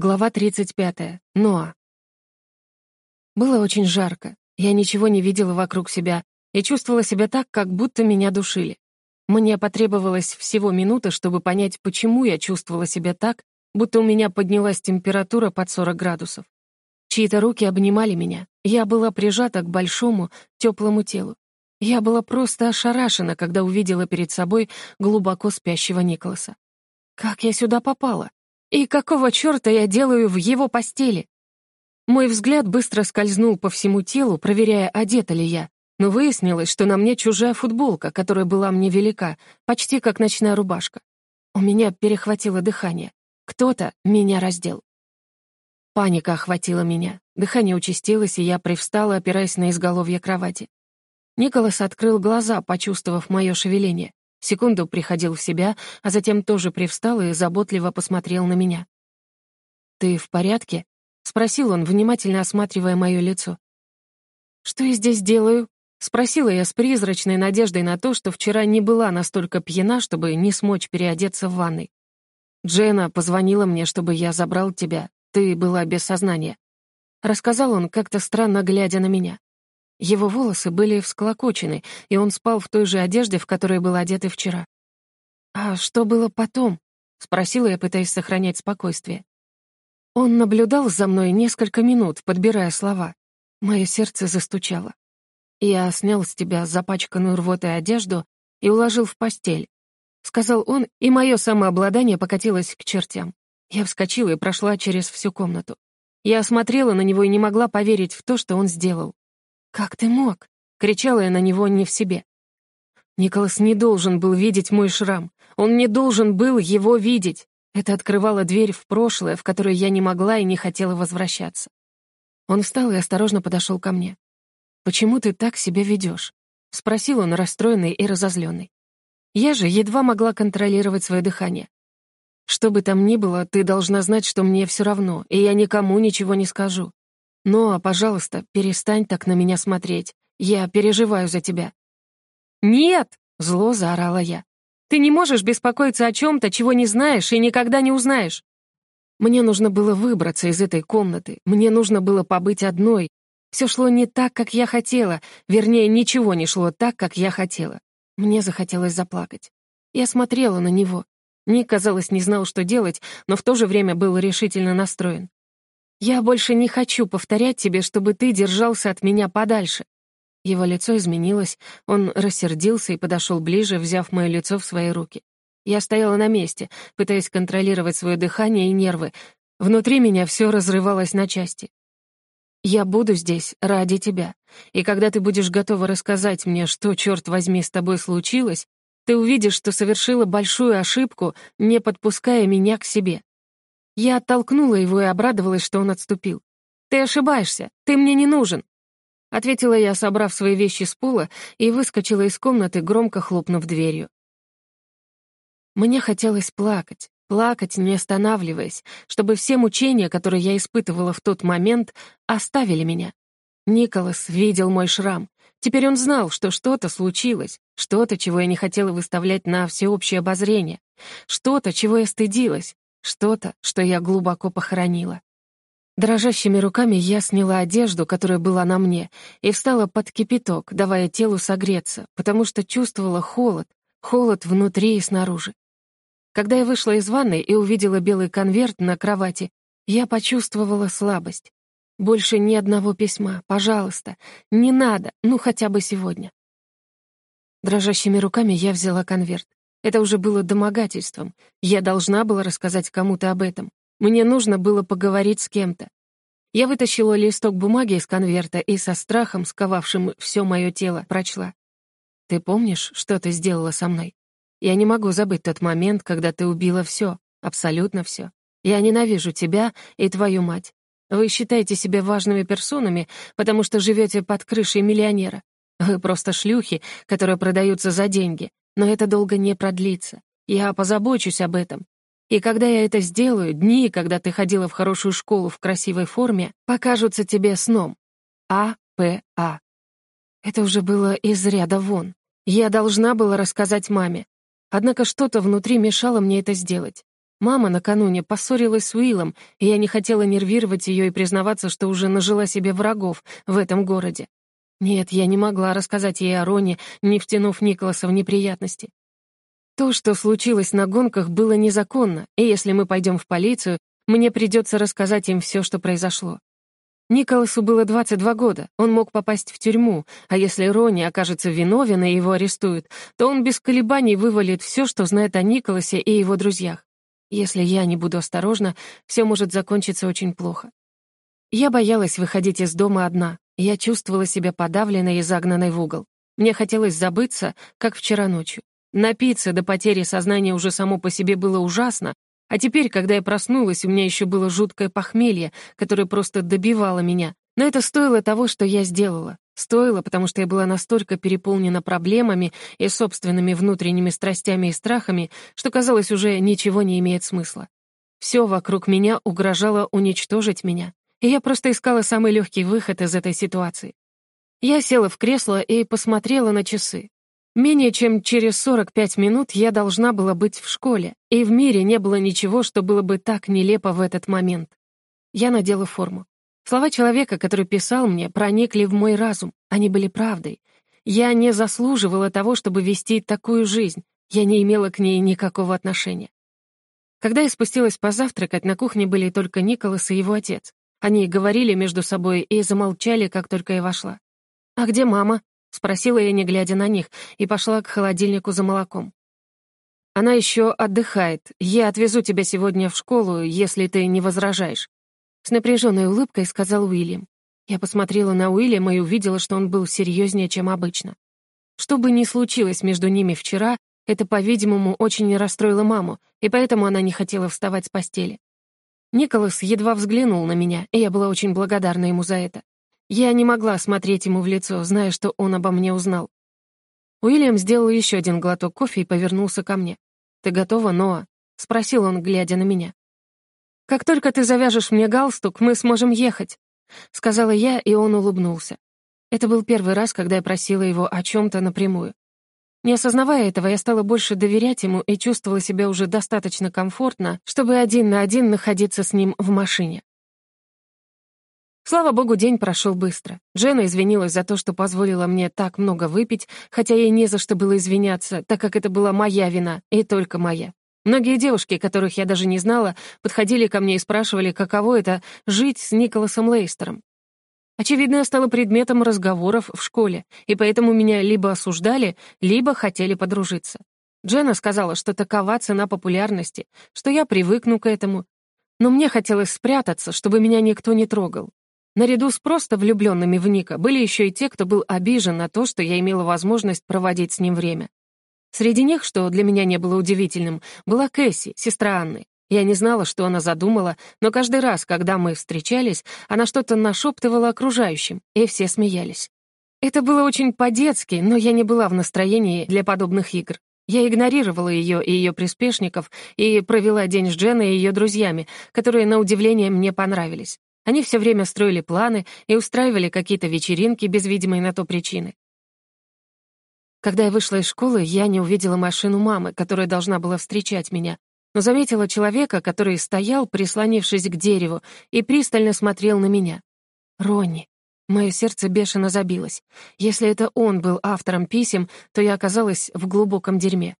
Глава 35. Ноа. Было очень жарко. Я ничего не видела вокруг себя и чувствовала себя так, как будто меня душили. Мне потребовалось всего минута, чтобы понять, почему я чувствовала себя так, будто у меня поднялась температура под 40 градусов. Чьи-то руки обнимали меня. Я была прижата к большому, теплому телу. Я была просто ошарашена, когда увидела перед собой глубоко спящего Николаса. Как я сюда попала? И какого черта я делаю в его постели? Мой взгляд быстро скользнул по всему телу, проверяя, одета ли я, но выяснилось, что на мне чужая футболка, которая была мне велика, почти как ночная рубашка. У меня перехватило дыхание. Кто-то меня раздел. Паника охватила меня. Дыхание участилось, и я привстала, опираясь на изголовье кровати. Николас открыл глаза, почувствовав мое шевеление. Секунду приходил в себя, а затем тоже привстал и заботливо посмотрел на меня. «Ты в порядке?» — спросил он, внимательно осматривая мое лицо. «Что я здесь делаю?» — спросила я с призрачной надеждой на то, что вчера не была настолько пьяна, чтобы не смочь переодеться в ванной. «Джена позвонила мне, чтобы я забрал тебя. Ты была без сознания». Рассказал он, как-то странно глядя на меня. Его волосы были всклокочены, и он спал в той же одежде, в которой был одет и вчера. «А что было потом?» — спросила я, пытаясь сохранять спокойствие. Он наблюдал за мной несколько минут, подбирая слова. Мое сердце застучало. «Я снял с тебя запачканную рвотой одежду и уложил в постель», — сказал он, и мое самообладание покатилось к чертям. Я вскочила и прошла через всю комнату. Я осмотрела на него и не могла поверить в то, что он сделал. «Как ты мог?» — кричала я на него не в себе. Николас не должен был видеть мой шрам. Он не должен был его видеть. Это открывало дверь в прошлое, в которое я не могла и не хотела возвращаться. Он встал и осторожно подошел ко мне. «Почему ты так себя ведешь?» — спросил он, расстроенный и разозленный. Я же едва могла контролировать свое дыхание. «Что бы там ни было, ты должна знать, что мне все равно, и я никому ничего не скажу. Но, пожалуйста, перестань так на меня смотреть. Я переживаю за тебя». «Нет!» — зло заорала я. «Ты не можешь беспокоиться о чем-то, чего не знаешь и никогда не узнаешь». Мне нужно было выбраться из этой комнаты. Мне нужно было побыть одной. Все шло не так, как я хотела. Вернее, ничего не шло так, как я хотела. Мне захотелось заплакать. Я смотрела на него. Ник, казалось, не знал, что делать, но в то же время был решительно настроен. «Я больше не хочу повторять тебе, чтобы ты держался от меня подальше». Его лицо изменилось, он рассердился и подошел ближе, взяв мое лицо в свои руки. Я стояла на месте, пытаясь контролировать свое дыхание и нервы. Внутри меня все разрывалось на части. «Я буду здесь ради тебя, и когда ты будешь готова рассказать мне, что, черт возьми, с тобой случилось, ты увидишь, что совершила большую ошибку, не подпуская меня к себе. Я оттолкнула его и обрадовалась, что он отступил. «Ты ошибаешься, ты мне не нужен», — ответила я, собрав свои вещи с пола, и выскочила из комнаты, громко хлопнув дверью. Мне хотелось плакать, плакать, не останавливаясь, чтобы все мучения, которые я испытывала в тот момент, оставили меня. Николас видел мой шрам. Теперь он знал, что что-то случилось, что-то, чего я не хотела выставлять на всеобщее обозрение, что-то, чего я стыдилась, что-то, что я глубоко похоронила. Дрожащими руками я сняла одежду, которая была на мне, и встала под кипяток, давая телу согреться, потому что чувствовала холод, холод внутри и снаружи. Когда я вышла из ванной и увидела белый конверт на кровати, я почувствовала слабость. Больше ни одного письма, пожалуйста, не надо, ну хотя бы сегодня. Дрожащими руками я взяла конверт. Это уже было домогательством. Я должна была рассказать кому-то об этом. Мне нужно было поговорить с кем-то. Я вытащила листок бумаги из конверта и со страхом, сковавшим все мое тело, прочла. «Ты помнишь, что ты сделала со мной? Я не могу забыть тот момент, когда ты убила все, абсолютно все. Я ненавижу тебя и твою мать. Вы считаете себя важными персонами, потому что живете под крышей миллионера. Вы просто шлюхи, которые продаются за деньги, но это долго не продлится. Я позабочусь об этом. И когда я это сделаю, дни, когда ты ходила в хорошую школу в красивой форме, покажутся тебе сном. А-П-А. Это уже было из ряда вон. Я должна была рассказать маме. Однако что-то внутри мешало мне это сделать. Мама накануне поссорилась с Уиллом, и я не хотела нервировать ее и признаваться, что уже нажила себе врагов в этом городе. Нет, я не могла рассказать ей о Роне, не втянув Николаса в неприятности. То, что случилось на гонках, было незаконно, и если мы пойдем в полицию, мне придется рассказать им все, что произошло. Николасу было 22 года, он мог попасть в тюрьму, а если Ронни окажется виновен и его арестуют, то он без колебаний вывалит все, что знает о Николасе и его друзьях. Если я не буду осторожна, все может закончиться очень плохо. Я боялась выходить из дома одна. Я чувствовала себя подавленной и загнанной в угол. Мне хотелось забыться, как вчера ночью. Напиться до потери сознания уже само по себе было ужасно, а теперь, когда я проснулась, у меня еще было жуткое похмелье, которое просто добивало меня. Но это стоило того, что я сделала. Стоило, потому что я была настолько переполнена проблемами и собственными внутренними страстями и страхами, что, казалось, уже ничего не имеет смысла. Все вокруг меня угрожало уничтожить меня, и я просто искала самый легкий выход из этой ситуации. Я села в кресло и посмотрела на часы. Менее чем через 45 минут я должна была быть в школе, и в мире не было ничего, что было бы так нелепо в этот момент. Я надела форму. Слова человека, который писал мне, проникли в мой разум. Они были правдой. Я не заслуживала того, чтобы вести такую жизнь. Я не имела к ней никакого отношения. Когда я спустилась позавтракать, на кухне были только Николас и его отец. Они говорили между собой и замолчали, как только я вошла. «А где мама?» — спросила я, не глядя на них, и пошла к холодильнику за молоком. «Она еще отдыхает. Я отвезу тебя сегодня в школу, если ты не возражаешь», с напряженной улыбкой сказал Уильям. Я посмотрела на Уильяма и увидела, что он был серьезнее, чем обычно. Что бы ни случилось между ними вчера, это, по-видимому, очень расстроило маму, и поэтому она не хотела вставать с постели. Николас едва взглянул на меня, и я была очень благодарна ему за это. Я не могла смотреть ему в лицо, зная, что он обо мне узнал. Уильям сделал еще один глоток кофе и повернулся ко мне. «Ты готова, Ноа?» — спросил он, глядя на меня. «Как только ты завяжешь мне галстук, мы сможем ехать», — сказала я, и он улыбнулся. Это был первый раз, когда я просила его о чем-то напрямую. Не осознавая этого, я стала больше доверять ему и чувствовала себя уже достаточно комфортно, чтобы один на один находиться с ним в машине. Слава богу, день прошел быстро. Джена извинилась за то, что позволила мне так много выпить, хотя ей не за что было извиняться, так как это была моя вина, и только моя. Многие девушки, которых я даже не знала, подходили ко мне и спрашивали, каково это — жить с Николасом Лейстером. Очевидно, я стала предметом разговоров в школе, и поэтому меня либо осуждали, либо хотели подружиться. Дженна сказала, что такова цена популярности, что я привыкну к этому. Но мне хотелось спрятаться, чтобы меня никто не трогал. Наряду с просто влюбленными в Ника были еще и те, кто был обижен на то, что я имела возможность проводить с ним время. Среди них, что для меня не было удивительным, была Кэсси, сестра Анны. Я не знала, что она задумала, но каждый раз, когда мы встречались, она что-то нашептывала окружающим, и все смеялись. Это было очень по-детски, но я не была в настроении для подобных игр. Я игнорировала ее и ее приспешников и провела день с Дженой и ее друзьями, которые, на удивление, мне понравились. Они все время строили планы и устраивали какие-то вечеринки без видимой на то причины. Когда я вышла из школы, я не увидела машину мамы, которая должна была встречать меня, но заметила человека, который стоял, прислонившись к дереву, и пристально смотрел на меня. Ронни. Мое сердце бешено забилось. Если это он был автором писем, то я оказалась в глубоком дерьме.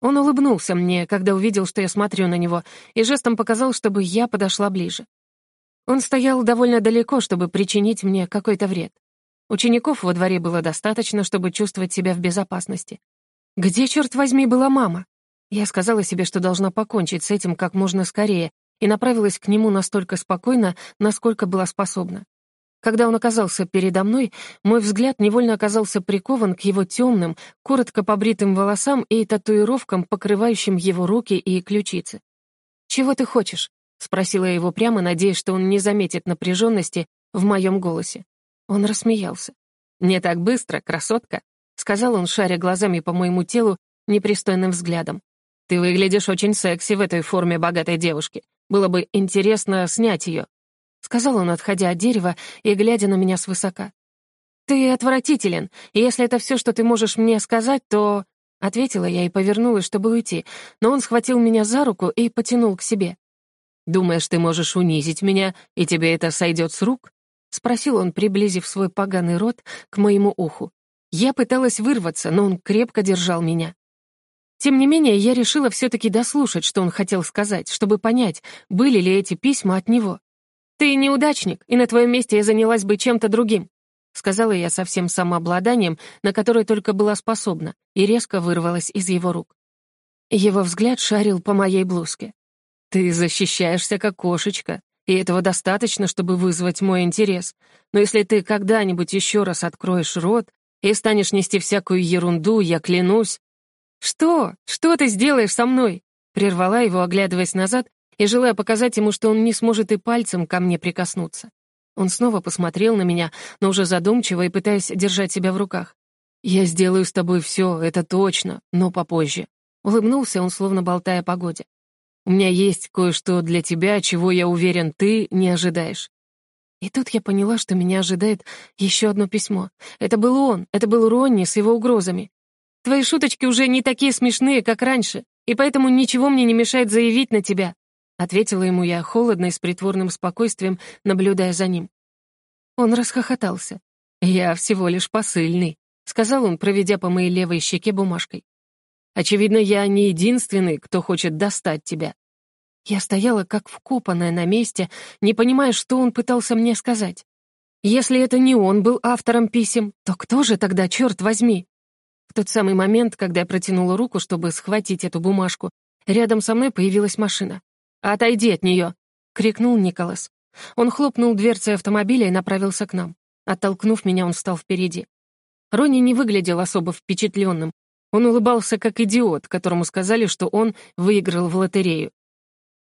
Он улыбнулся мне, когда увидел, что я смотрю на него, и жестом показал, чтобы я подошла ближе. Он стоял довольно далеко, чтобы причинить мне какой-то вред. Учеников во дворе было достаточно, чтобы чувствовать себя в безопасности. Где, черт возьми, была мама? Я сказала себе, что должна покончить с этим как можно скорее, и направилась к нему настолько спокойно, насколько была способна. Когда он оказался передо мной, мой взгляд невольно оказался прикован к его темным, коротко побритым волосам и татуировкам, покрывающим его руки и ключицы. «Чего ты хочешь?» — спросила я его прямо, надеясь, что он не заметит напряженности в моем голосе. Он рассмеялся. «Не так быстро, красотка», — сказал он, шаря глазами по моему телу непристойным взглядом. «Ты выглядишь очень секси в этой форме богатой девушки. Было бы интересно снять ее», — сказал он, отходя от дерева и глядя на меня свысока. «Ты отвратителен, и если это все, что ты можешь мне сказать, то...» Ответила я и повернулась, чтобы уйти, но он схватил меня за руку и потянул к себе. «Думаешь, ты можешь унизить меня, и тебе это сойдет с рук?» — спросил он, приблизив свой поганый рот к моему уху. Я пыталась вырваться, но он крепко держал меня. Тем не менее, я решила все-таки дослушать, что он хотел сказать, чтобы понять, были ли эти письма от него. «Ты неудачник, и на твоем месте я занялась бы чем-то другим», сказала я со всем самообладанием, на которое только была способна, и резко вырвалась из его рук. Его взгляд шарил по моей блузке. «Ты защищаешься, как кошечка, и этого достаточно, чтобы вызвать мой интерес. Но если ты когда-нибудь еще раз откроешь рот и станешь нести всякую ерунду, я клянусь...» «Что? Что ты сделаешь со мной?» Прервала его, оглядываясь назад и желая показать ему, что он не сможет и пальцем ко мне прикоснуться. Он снова посмотрел на меня, но уже задумчиво и пытаясь держать себя в руках. «Я сделаю с тобой все, это точно, но попозже». Улыбнулся он, словно болтая о погоде. «У меня есть кое-что для тебя, чего, я уверен, ты не ожидаешь». И тут я поняла, что меня ожидает еще одно письмо. Это был он, это был Ронни с его угрозами. «Твои шуточки уже не такие смешные, как раньше, и поэтому ничего мне не мешает заявить на тебя», ответила ему я холодно и с притворным спокойствием, наблюдая за ним. Он расхохотался. «Я всего лишь посыльный», — сказал он, проведя по моей левой щеке бумажкой. «Очевидно, я не единственный, кто хочет достать тебя». Я стояла как вкопанная на месте, не понимая, что он пытался мне сказать. Если это не он был автором писем, то кто же тогда, черт возьми? В тот самый момент, когда я протянула руку, чтобы схватить эту бумажку, рядом со мной появилась машина. «Отойди от нее!» — крикнул Николас. Он хлопнул дверцей автомобиля и направился к нам. Оттолкнув меня, он встал впереди. Ронни не выглядел особо впечатленным. Он улыбался как идиот, которому сказали, что он выиграл в лотерею.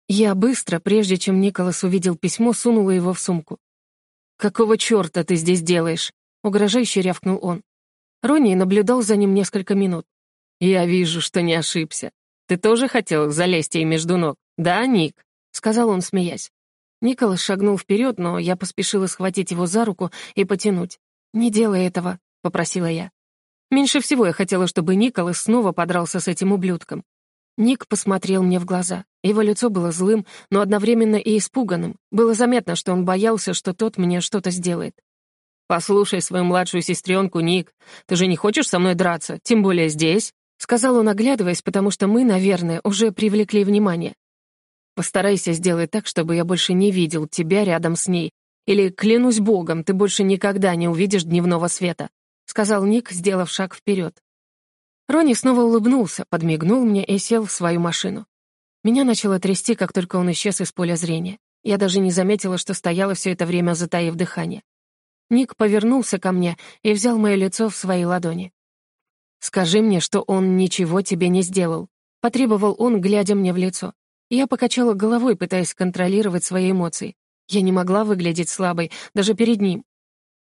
Я быстро, прежде чем Николас увидел письмо, сунула его в сумку. «Какого чёрта ты здесь делаешь?» — угрожающе рявкнул он. Ронни наблюдал за ним несколько минут. «Я вижу, что не ошибся. Ты тоже хотел залезть ей между ног, да, Ник?» — сказал он, смеясь. Николас шагнул вперед, но я поспешила схватить его за руку и потянуть. «Не делай этого», — попросила я. Меньше всего я хотела, чтобы Николас снова подрался с этим ублюдком. Ник посмотрел мне в глаза. Его лицо было злым, но одновременно и испуганным. Было заметно, что он боялся, что тот мне что-то сделает. «Послушай свою младшую сестренку, Ник. Ты же не хочешь со мной драться, тем более здесь?» — сказал он, оглядываясь, потому что мы, наверное, уже привлекли внимание. Постарайся сделать так, чтобы я больше не видел тебя рядом с ней. Или, клянусь богом, ты больше никогда не увидишь дневного света», — сказал Ник, сделав шаг вперед. Ронни снова улыбнулся, подмигнул мне и сел в свою машину. Меня начало трясти, как только он исчез из поля зрения. Я даже не заметила, что стояла все это время, затаив дыхание. Ник повернулся ко мне и взял мое лицо в свои ладони. «Скажи мне, что он ничего тебе не сделал», — потребовал он, глядя мне в лицо. Я покачала головой, пытаясь контролировать свои эмоции. Я не могла выглядеть слабой, даже перед ним.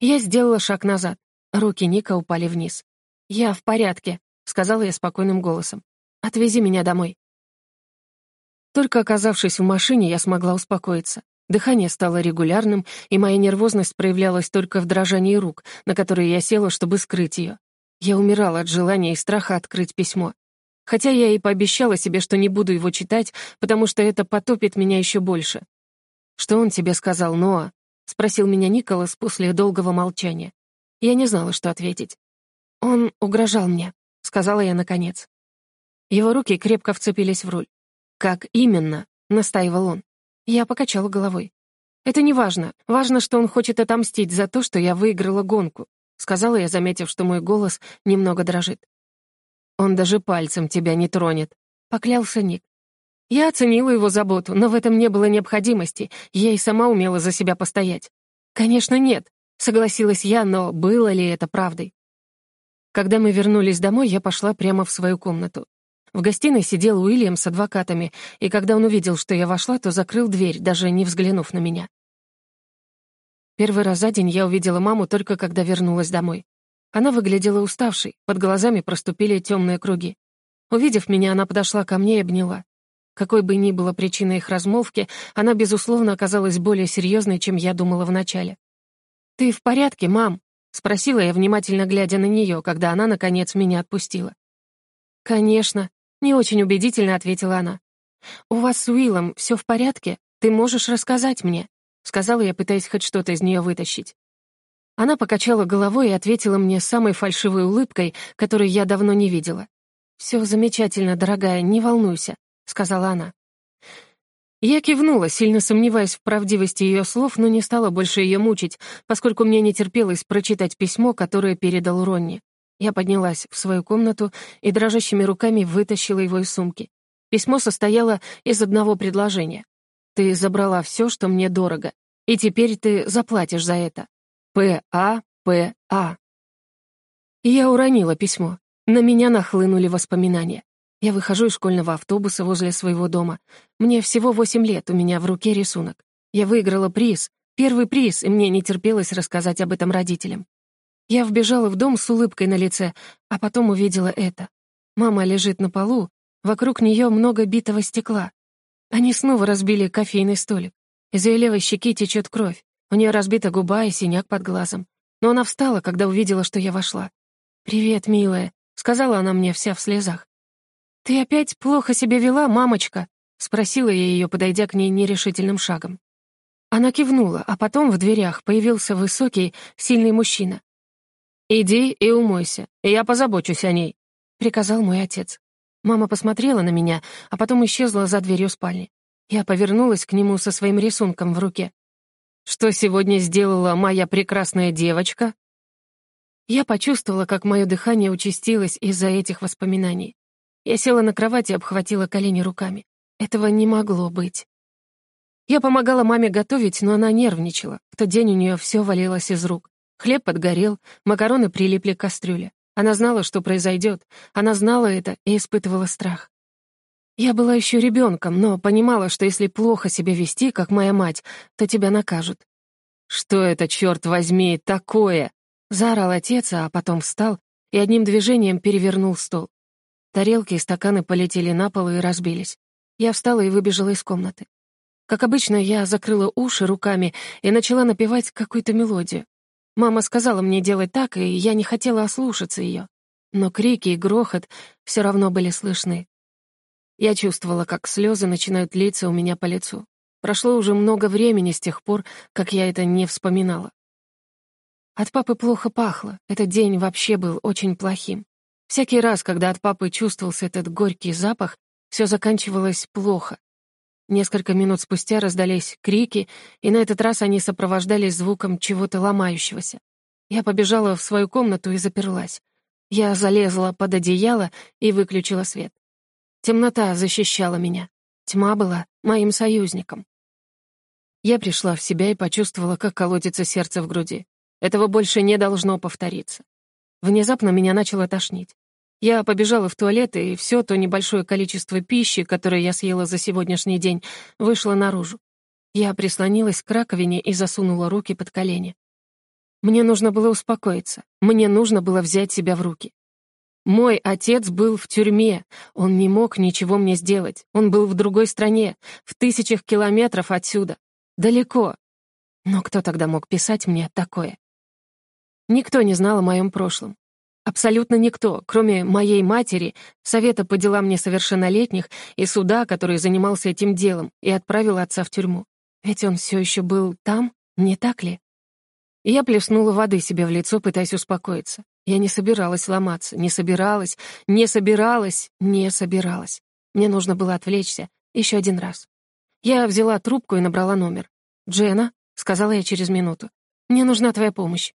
Я сделала шаг назад. Руки Ника упали вниз. «Я в порядке», — сказала я спокойным голосом. «Отвези меня домой». Только оказавшись в машине, я смогла успокоиться. Дыхание стало регулярным, и моя нервозность проявлялась только в дрожании рук, на которые я села, чтобы скрыть ее. Я умирала от желания и страха открыть письмо. Хотя я и пообещала себе, что не буду его читать, потому что это потопит меня еще больше. «Что он тебе сказал, Ноа?» — спросил меня Николас после долгого молчания. Я не знала, что ответить. «Он угрожал мне», — сказала я наконец. Его руки крепко вцепились в руль. «Как именно?» — настаивал он. Я покачала головой. «Это не важно. Важно, что он хочет отомстить за то, что я выиграла гонку», — сказала я, заметив, что мой голос немного дрожит. Он даже пальцем тебя не тронет», — поклялся Ник. Я оценила его заботу, но в этом не было необходимости, я и сама умела за себя постоять. «Конечно, нет», — согласилась я, но было ли это правдой? Когда мы вернулись домой, я пошла прямо в свою комнату. В гостиной сидел Уильям с адвокатами, и когда он увидел, что я вошла, то закрыл дверь, даже не взглянув на меня. Первый раз за день я увидела маму только когда вернулась домой. Она выглядела уставшей, под глазами проступили темные круги. Увидев меня, она подошла ко мне и обняла. Какой бы ни была причина их размолвки, она, безусловно, оказалась более серьезной, чем я думала вначале. «Ты в порядке, мам?» — спросила я, внимательно глядя на нее, когда она, наконец, меня отпустила. «Конечно», — не очень убедительно ответила она. «У вас с Уиллом все в порядке? Ты можешь рассказать мне?» — сказала я, пытаясь хоть что-то из нее вытащить. Она покачала головой и ответила мне самой фальшивой улыбкой, которую я давно не видела. «Все замечательно, дорогая, не волнуйся», — сказала она. Я кивнула, сильно сомневаясь в правдивости ее слов, но не стала больше ее мучить, поскольку мне не терпелось прочитать письмо, которое передал Ронни. Я поднялась в свою комнату и дрожащими руками вытащила его из сумки. Письмо состояло из одного предложения. «Ты забрала все, что мне дорого, и теперь ты заплатишь за это. П.А. П.А.» Я уронила письмо. На меня нахлынули воспоминания. Я выхожу из школьного автобуса возле своего дома. Мне всего восемь лет, у меня в руке рисунок. Я выиграла приз, первый приз, и мне не терпелось рассказать об этом родителям. Я вбежала в дом с улыбкой на лице, а потом увидела это. Мама лежит на полу, вокруг нее много битого стекла. Они снова разбили кофейный столик. Из ее левой щеки течет кровь. У нее разбита губа и синяк под глазом. Но она встала, когда увидела, что я вошла. «Привет, милая», — сказала она мне вся в слезах. «Ты опять плохо себя вела, мамочка?» — спросила я ее, подойдя к ней нерешительным шагом. Она кивнула, а потом в дверях появился высокий, сильный мужчина. «Иди и умойся, и я позабочусь о ней», — приказал мой отец. Мама посмотрела на меня, а потом исчезла за дверью спальни. Я повернулась к нему со своим рисунком в руке. «Что сегодня сделала моя прекрасная девочка?» Я почувствовала, как мое дыхание участилось из-за этих воспоминаний. Я села на кровати и обхватила колени руками. Этого не могло быть. Я помогала маме готовить, но она нервничала. В тот день у нее все валилось из рук. Хлеб подгорел, макароны прилипли к кастрюле. Она знала, что произойдет. Она знала это и испытывала страх. Я была еще ребенком, но понимала, что если плохо себя вести, как моя мать, то тебя накажут. «Что это, черт возьми, такое?» — заорал отец, а потом встал и одним движением перевернул стол. Тарелки и стаканы полетели на пол и разбились. Я встала и выбежала из комнаты. Как обычно, я закрыла уши руками и начала напевать какую-то мелодию. Мама сказала мне делать так, и я не хотела ослушаться ее. Но крики и грохот все равно были слышны. Я чувствовала, как слезы начинают литься у меня по лицу. Прошло уже много времени с тех пор, как я это не вспоминала. От папы плохо пахло, этот день вообще был очень плохим. Всякий раз, когда от папы чувствовался этот горький запах, все заканчивалось плохо. Несколько минут спустя раздались крики, и на этот раз они сопровождались звуком чего-то ломающегося. Я побежала в свою комнату и заперлась. Я залезла под одеяло и выключила свет. Темнота защищала меня. Тьма была моим союзником. Я пришла в себя и почувствовала, как колотится сердце в груди. Этого больше не должно повториться. Внезапно меня начало тошнить. Я побежала в туалет, и все то небольшое количество пищи, которое я съела за сегодняшний день, вышло наружу. Я прислонилась к раковине и засунула руки под колени. Мне нужно было успокоиться. Мне нужно было взять себя в руки. Мой отец был в тюрьме. Он не мог ничего мне сделать. Он был в другой стране, в тысячах километров отсюда. Далеко. Но кто тогда мог писать мне такое? Никто не знал о моем прошлом. Абсолютно никто, кроме моей матери, совета по делам несовершеннолетних и суда, который занимался этим делом, и отправил отца в тюрьму. Ведь он все еще был там, не так ли? Я плеснула воды себе в лицо, пытаясь успокоиться. Я не собиралась ломаться, не собиралась, не собиралась, не собиралась. Мне нужно было отвлечься еще один раз. Я взяла трубку и набрала номер. «Джена», — сказала я через минуту, — «мне нужна твоя помощь.